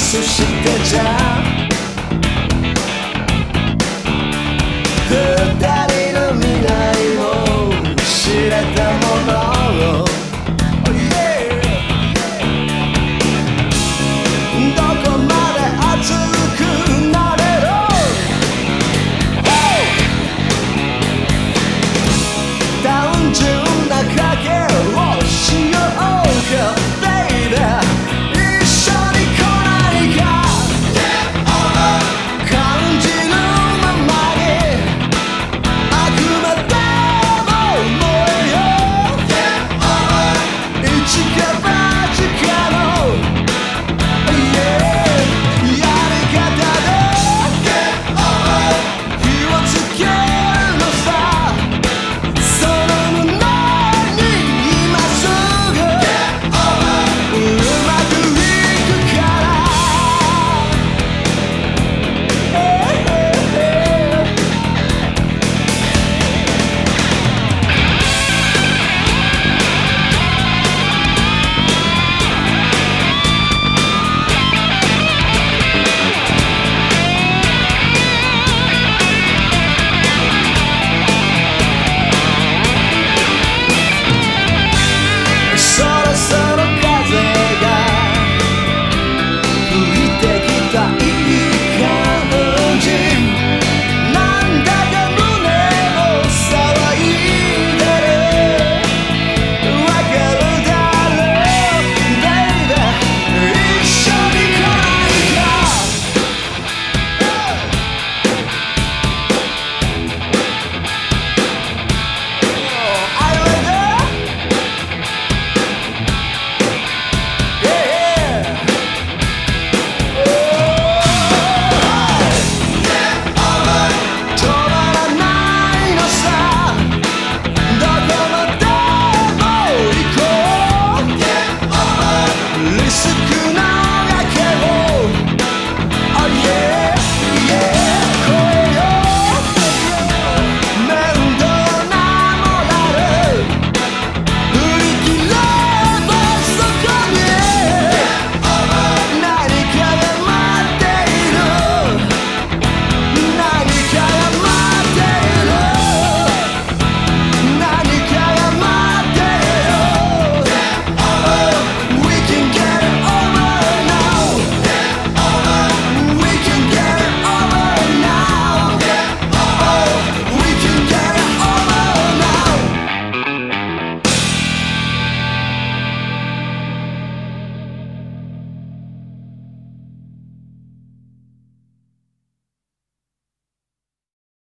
そしてじゃあ